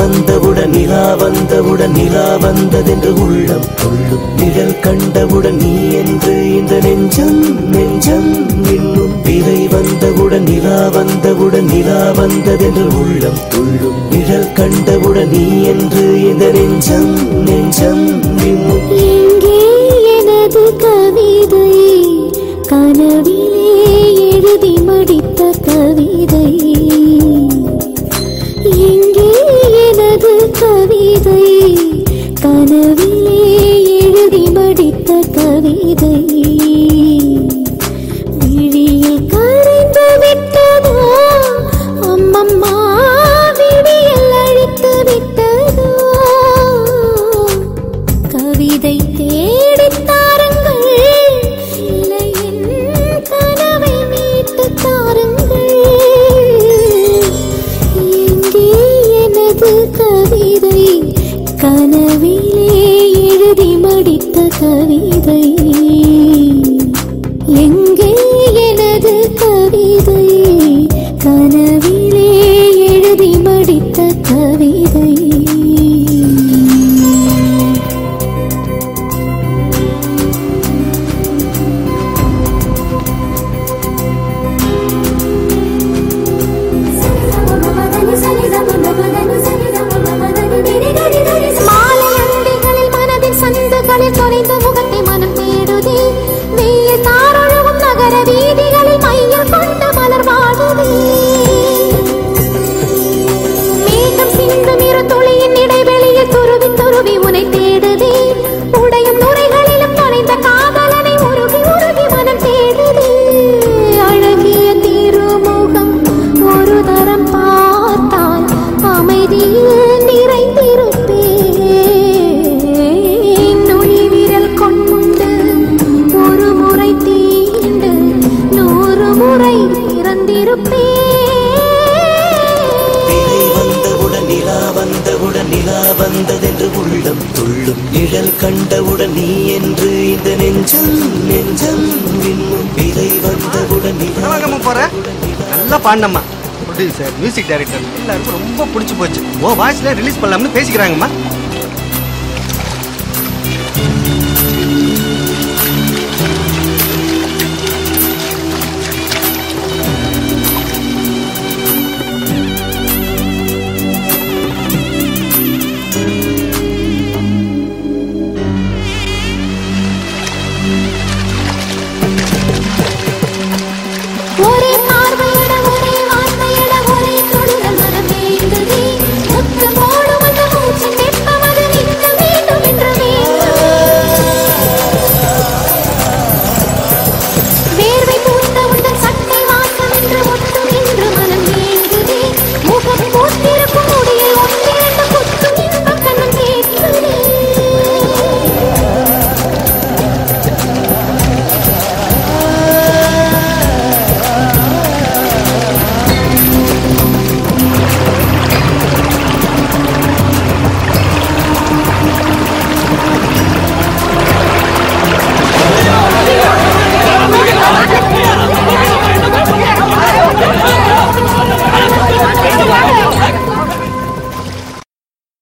வந்தவுடன் நிலா வந்தவுடன் நிலா வந்ததென்று உள்ளம் கொள்ளும். நிழல் கண்டவுடன் நீ என்று இந்த நெஞ்சம் நெஞ்சம் இன்னும் விதை வந்தவுடன் நிலா வந்தவுடன் நிலா வந்ததென்று உள்ளம் கொள்ளும். நிழல் கண்டவுடன் நீ என்று இந்த நெஞ்சம் நெஞ்சம் கவிதை. கனவிலே எழுதி மடித்த கவிதை. விழியில் கரைந்து விட்டதோ? அம்மம்மா விழியில் அழித்து கவிதை வந்ததென்று உள்ளம் துள்ளும் நிழல் கண்டவுடன் நீ என்று இந்த நெஞ்சம் நெஞ்சம் இன்னும் பிறை வந்தவுடன் நிலா வாங்கம்மா போற சார் மியூசிக் டைரக்டர் எல்லாருக்கும் ரொம்ப பிடிச்சி போச்சு. ஓ வாய்ஸ்ல ரிலீஸ் பண்ணலாம்னு பேசிக்கிறாங்கம்மா.